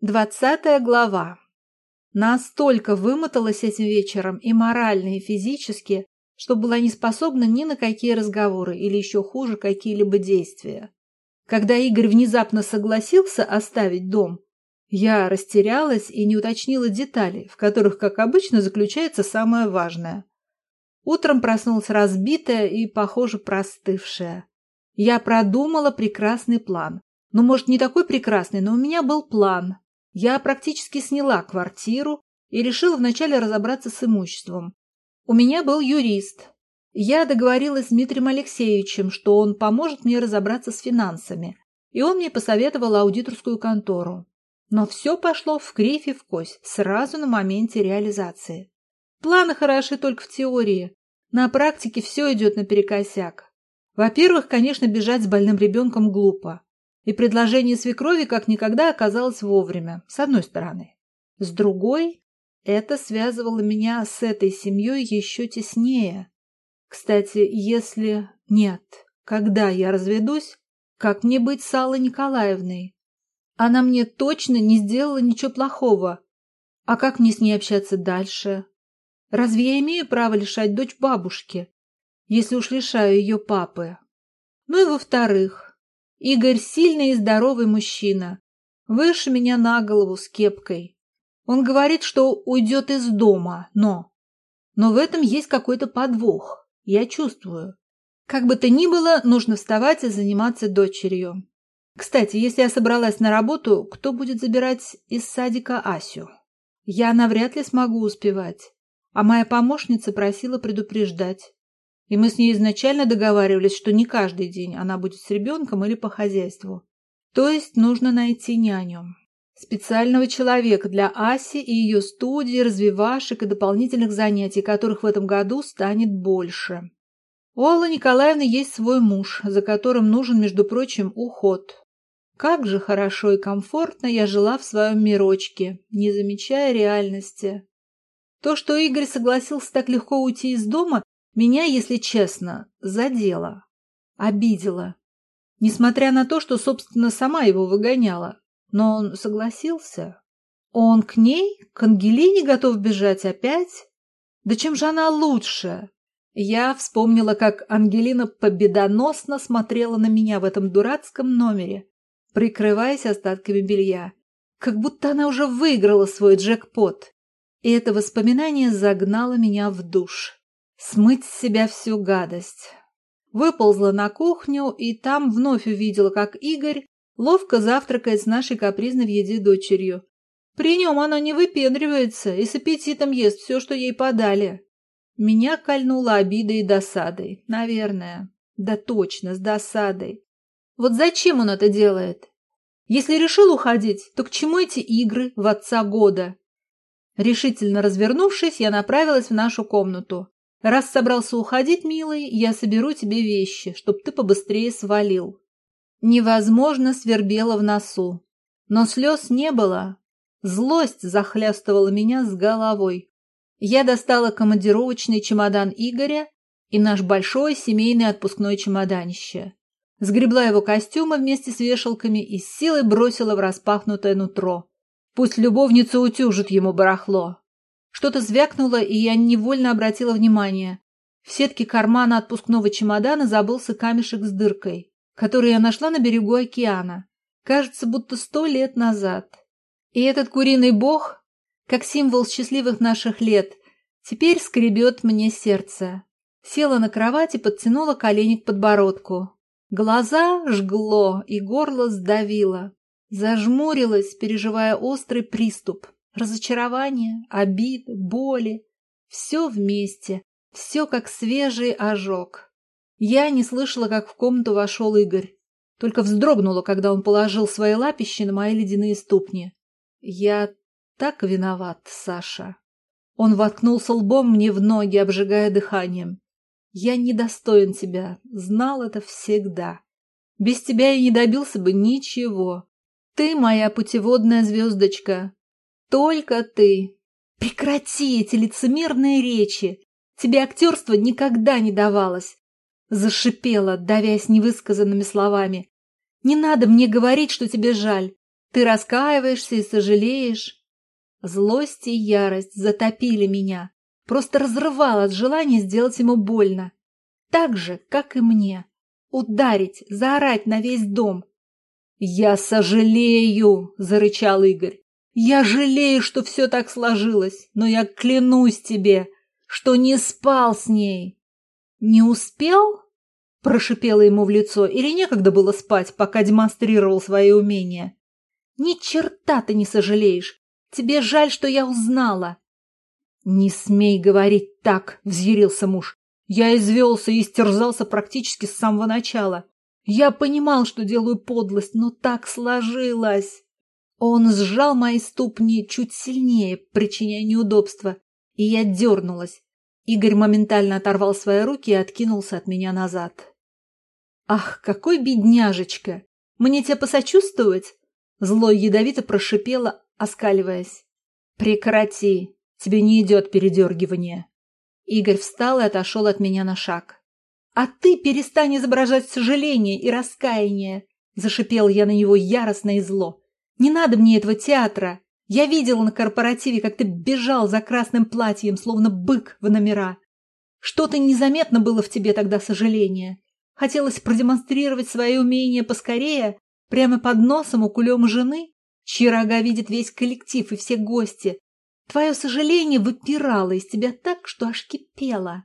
Двадцатая глава. Настолько вымоталась этим вечером и морально, и физически, что была не способна ни на какие разговоры или еще хуже какие-либо действия. Когда Игорь внезапно согласился оставить дом, я растерялась и не уточнила деталей, в которых, как обычно, заключается самое важное. Утром проснулась разбитая и, похоже, простывшая. Я продумала прекрасный план. Ну, может, не такой прекрасный, но у меня был план. Я практически сняла квартиру и решила вначале разобраться с имуществом. У меня был юрист. Я договорилась с Дмитрием Алексеевичем, что он поможет мне разобраться с финансами, и он мне посоветовал аудиторскую контору. Но все пошло в кривь и в кость, сразу на моменте реализации. Планы хороши только в теории. На практике все идет наперекосяк. Во-первых, конечно, бежать с больным ребенком глупо. И предложение свекрови как никогда оказалось вовремя, с одной стороны. С другой, это связывало меня с этой семьей еще теснее. Кстати, если нет, когда я разведусь, как мне быть с Аллой Николаевной? Она мне точно не сделала ничего плохого. А как мне с ней общаться дальше? Разве я имею право лишать дочь бабушки, если уж лишаю ее папы? Ну и во-вторых, Игорь сильный и здоровый мужчина, выше меня на голову с кепкой. Он говорит, что уйдет из дома, но... Но в этом есть какой-то подвох, я чувствую. Как бы то ни было, нужно вставать и заниматься дочерью. Кстати, если я собралась на работу, кто будет забирать из садика Асю? Я навряд ли смогу успевать. А моя помощница просила предупреждать. И мы с ней изначально договаривались, что не каждый день она будет с ребенком или по хозяйству. То есть нужно найти няню. Специального человека для Аси и ее студии, развивашек и дополнительных занятий, которых в этом году станет больше. У Аллы Николаевны есть свой муж, за которым нужен, между прочим, уход. Как же хорошо и комфортно я жила в своем мирочке, не замечая реальности. То, что Игорь согласился так легко уйти из дома, меня, если честно, задело, обидело. Несмотря на то, что, собственно, сама его выгоняла. Но он согласился. Он к ней, к Ангелине готов бежать опять? Да чем же она лучше? Я вспомнила, как Ангелина победоносно смотрела на меня в этом дурацком номере, прикрываясь остатками белья. Как будто она уже выиграла свой джекпот. И это воспоминание загнало меня в душ смыть с себя всю гадость. Выползла на кухню и там вновь увидела, как Игорь ловко завтракает с нашей капризной в еде дочерью. При нем она не выпендривается и с аппетитом ест все, что ей подали. Меня кольнула обидой и досадой, наверное. Да точно, с досадой. Вот зачем он это делает? Если решил уходить, то к чему эти игры в отца года? Решительно развернувшись, я направилась в нашу комнату. Раз собрался уходить, милый, я соберу тебе вещи, чтоб ты побыстрее свалил. Невозможно свербело в носу. Но слез не было. Злость захлястывала меня с головой. Я достала командировочный чемодан Игоря и наш большой семейный отпускной чемоданище. Сгребла его костюмы вместе с вешалками и с силой бросила в распахнутое нутро. Пусть любовница утюжит ему барахло. Что-то звякнуло, и я невольно обратила внимание. В сетке кармана отпускного чемодана забылся камешек с дыркой, который я нашла на берегу океана. Кажется, будто сто лет назад. И этот куриный бог, как символ счастливых наших лет, теперь скребет мне сердце. Села на кровать и подтянула колени к подбородку. Глаза жгло и горло сдавило. Зажмурилась, переживая острый приступ. Разочарование, обид, боли. Все вместе, все как свежий ожог. Я не слышала, как в комнату вошел Игорь. Только вздрогнула, когда он положил свои лапищи на мои ледяные ступни. Я так виноват, Саша. Он воткнулся лбом мне в ноги, обжигая дыханием. Я недостоин тебя, знал это всегда. Без тебя я не добился бы ничего. Ты моя путеводная звездочка, только ты. Прекрати эти лицемерные речи. Тебе актерство никогда не давалось. Зашипела, давясь невысказанными словами. Не надо мне говорить, что тебе жаль. Ты раскаиваешься и сожалеешь. Злость и ярость затопили меня, просто разрывал от желания сделать ему больно. Так же, как и мне. Ударить, заорать на весь дом. «Я сожалею!» – зарычал Игорь. «Я жалею, что все так сложилось, но я клянусь тебе, что не спал с ней!» «Не успел?» – прошипела ему в лицо, или некогда было спать, пока демонстрировал свои умения. «Ни черта ты не сожалеешь! Тебе жаль, что я узнала!» «Не смей говорить так!» – взъярился муж. «Я извелся и истерзался практически с самого начала. Я понимал, что делаю подлость, но так сложилось!» Он сжал мои ступни чуть сильнее, причиняя неудобства, и я дернулась. Игорь моментально оторвал свои руки и откинулся от меня назад. «Ах, какой бедняжечка! Мне тебе посочувствовать?» Зло ядовито прошипело, оскаливаясь. «Прекрати! Тебе не идет передергивание!» Игорь встал и отошел от меня на шаг. «А ты перестань изображать сожаление и раскаяние!» Зашипел я на него яростно и зло. «Не надо мне этого театра! Я видела на корпоративе, как ты бежал за красным платьем, словно бык в номера. Что-то незаметно было в тебе тогда сожаление. Хотелось продемонстрировать свои умения поскорее, прямо под носом у кулема жены, чьи рога видит весь коллектив и все гости. Твое сожаление выпирало из тебя так, что аж кипело.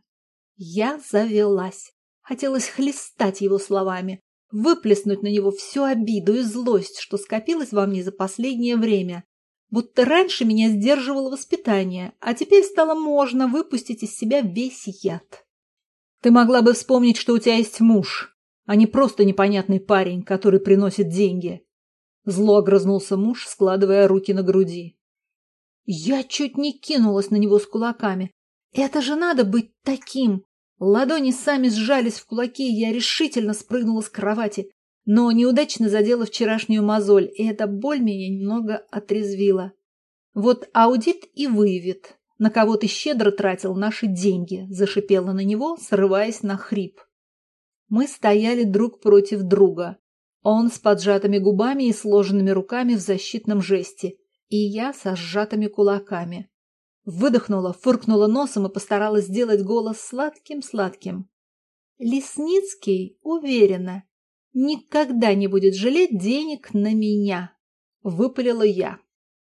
Я завелась. Хотелось хлестать его словами, выплеснуть на него всю обиду и злость, что скопилось во мне за последнее время будто раньше меня сдерживало воспитание, а теперь стало можно выпустить из себя весь яд. Ты могла бы вспомнить, что у тебя есть муж, а не просто непонятный парень, который приносит деньги. Зло огрызнулся муж, складывая руки на груди. Я чуть не кинулась на него с кулаками. Это же надо быть таким! Ладони сами сжались в кулаки, и я решительно спрыгнула с кровати но неудачно задела вчерашнюю мозоль, и эта боль меня немного отрезвила. Вот аудит и выявит, на кого ты щедро тратил наши деньги, зашипела на него, срываясь на хрип. Мы стояли друг против друга. Он с поджатыми губами и сложенными руками в защитном жесте, и я со сжатыми кулаками. Выдохнула, фыркнула носом и постаралась сделать голос сладким-сладким. Лесницкий, уверенно, никогда не будет жалеть денег на меня, выпалила я.